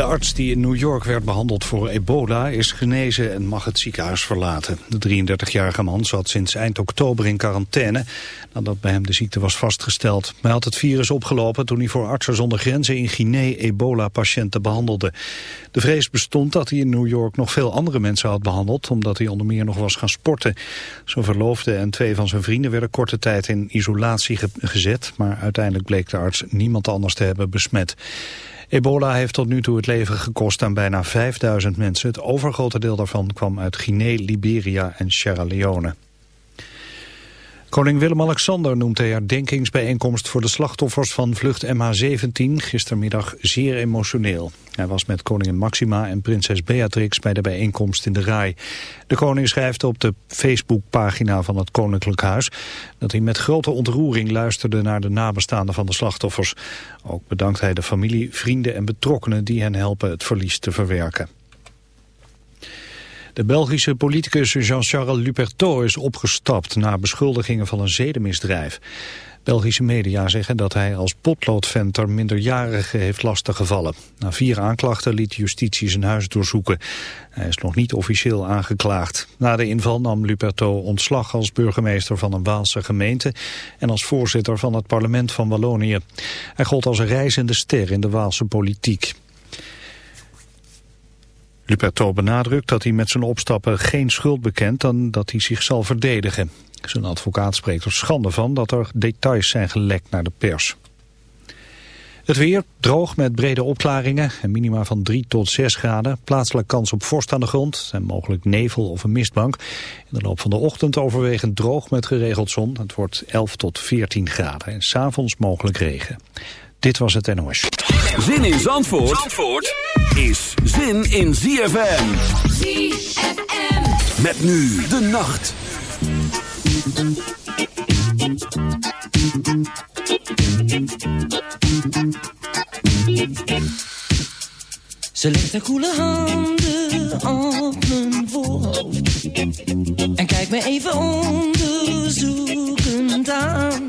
De arts die in New York werd behandeld voor ebola is genezen en mag het ziekenhuis verlaten. De 33-jarige man zat sinds eind oktober in quarantaine nadat bij hem de ziekte was vastgesteld. Hij had het virus opgelopen toen hij voor artsen zonder grenzen in Guinea ebola-patiënten behandelde. De vrees bestond dat hij in New York nog veel andere mensen had behandeld omdat hij onder meer nog was gaan sporten. Zijn verloofde en twee van zijn vrienden werden korte tijd in isolatie gezet, maar uiteindelijk bleek de arts niemand anders te hebben besmet. Ebola heeft tot nu toe het leven gekost aan bijna 5000 mensen. Het overgrote deel daarvan kwam uit Guinea, Liberia en Sierra Leone. Koning Willem-Alexander noemt de herdenkingsbijeenkomst voor de slachtoffers van vlucht MH17 gistermiddag zeer emotioneel. Hij was met koningin Maxima en prinses Beatrix bij de bijeenkomst in de Rai. De koning schrijft op de Facebookpagina van het Koninklijk Huis dat hij met grote ontroering luisterde naar de nabestaanden van de slachtoffers. Ook bedankt hij de familie, vrienden en betrokkenen die hen helpen het verlies te verwerken. De Belgische politicus Jean-Charles Lupertot is opgestapt na beschuldigingen van een zedenmisdrijf. Belgische media zeggen dat hij als potloodventer minderjarigen heeft lastiggevallen. Na vier aanklachten liet justitie zijn huis doorzoeken. Hij is nog niet officieel aangeklaagd. Na de inval nam Lupertot ontslag als burgemeester van een Waalse gemeente... en als voorzitter van het parlement van Wallonië. Hij gold als een reizende ster in de Waalse politiek. Luperto benadrukt dat hij met zijn opstappen geen schuld bekent dan dat hij zich zal verdedigen. Zijn advocaat spreekt er schande van dat er details zijn gelekt naar de pers. Het weer droog met brede opklaringen en minima van 3 tot 6 graden. Plaatselijk kans op vorst aan de grond en mogelijk nevel of een mistbank. In de loop van de ochtend overwegend droog met geregeld zon. Het wordt 11 tot 14 graden en s'avonds mogelijk regen. Dit was het NOS. Zin in Zandvoort, Zandvoort is zin in ZFM. ZFM. Met nu de nacht. Ze legt haar koele handen op mijn voorhoofd En kijkt me even onderzoekend aan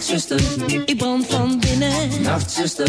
Nachtzuster, Ik brand van binnen. Nachtzuster,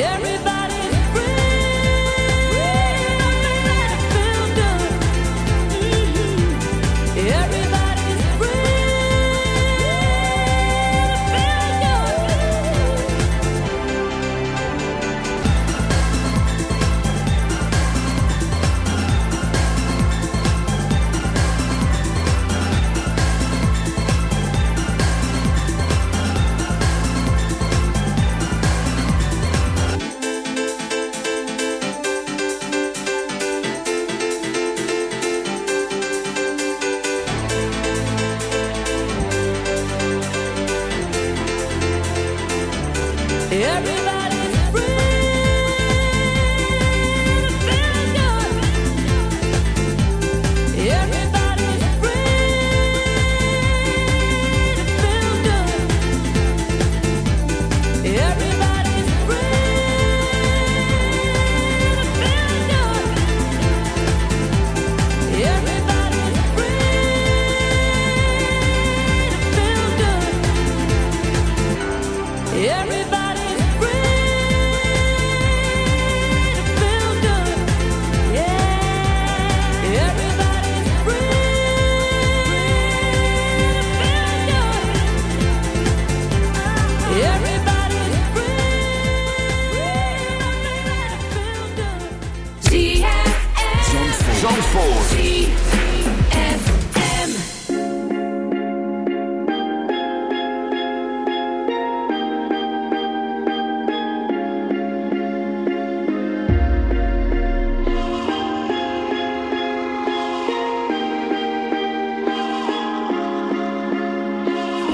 Everybody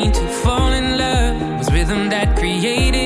mean to fall in love was rhythm that created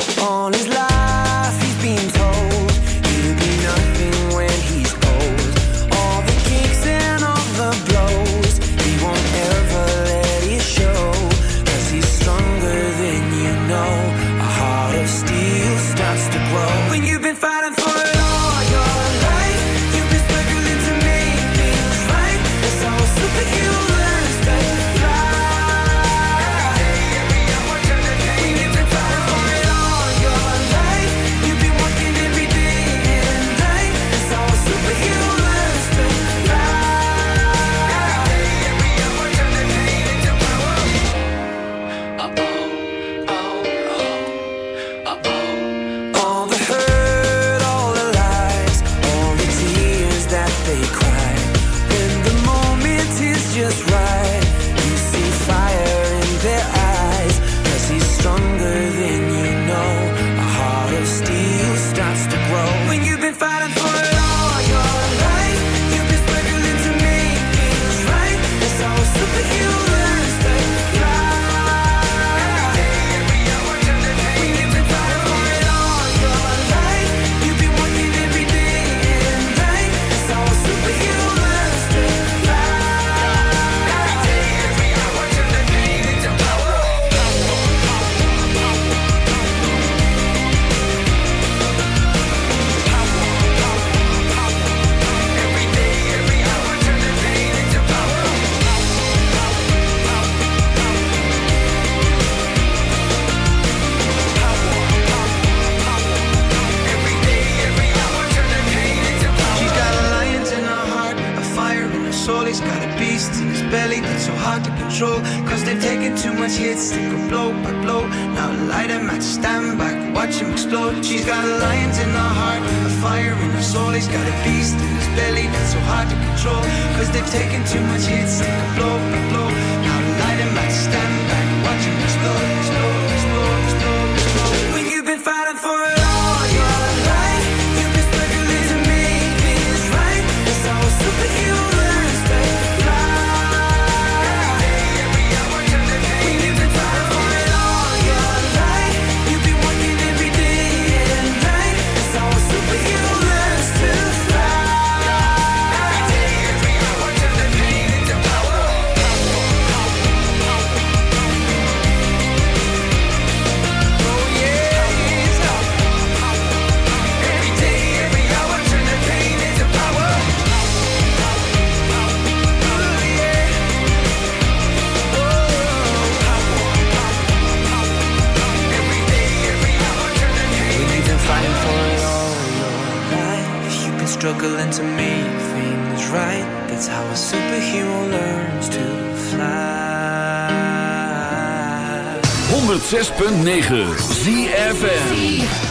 Blow by blow. Now light him match, stand back, watch him explode. She's got a lion's in her heart, a fire in her soul. He's got a beast in his belly that's so hard to control. Cause they've taken too much hits, blow by blow. Now light him match, stand back, watch him explode, struggling to make things right. That's how a superhero learns to fly. 106.9 ZFM.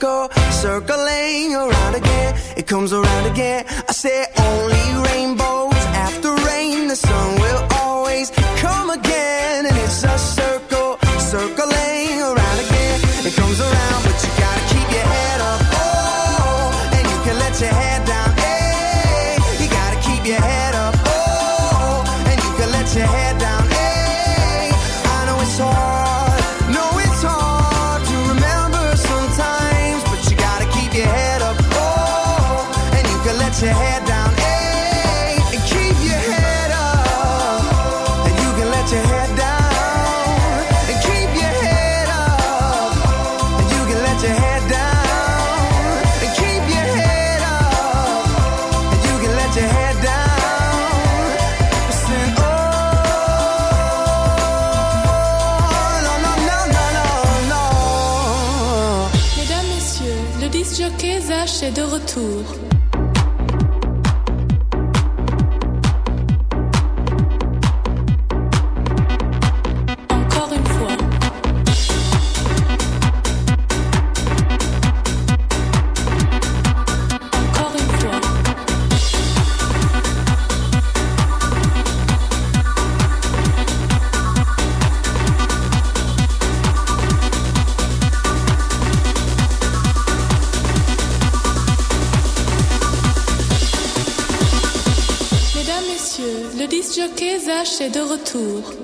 circle, circling around again. It comes around again. I say only de retour. est de retour.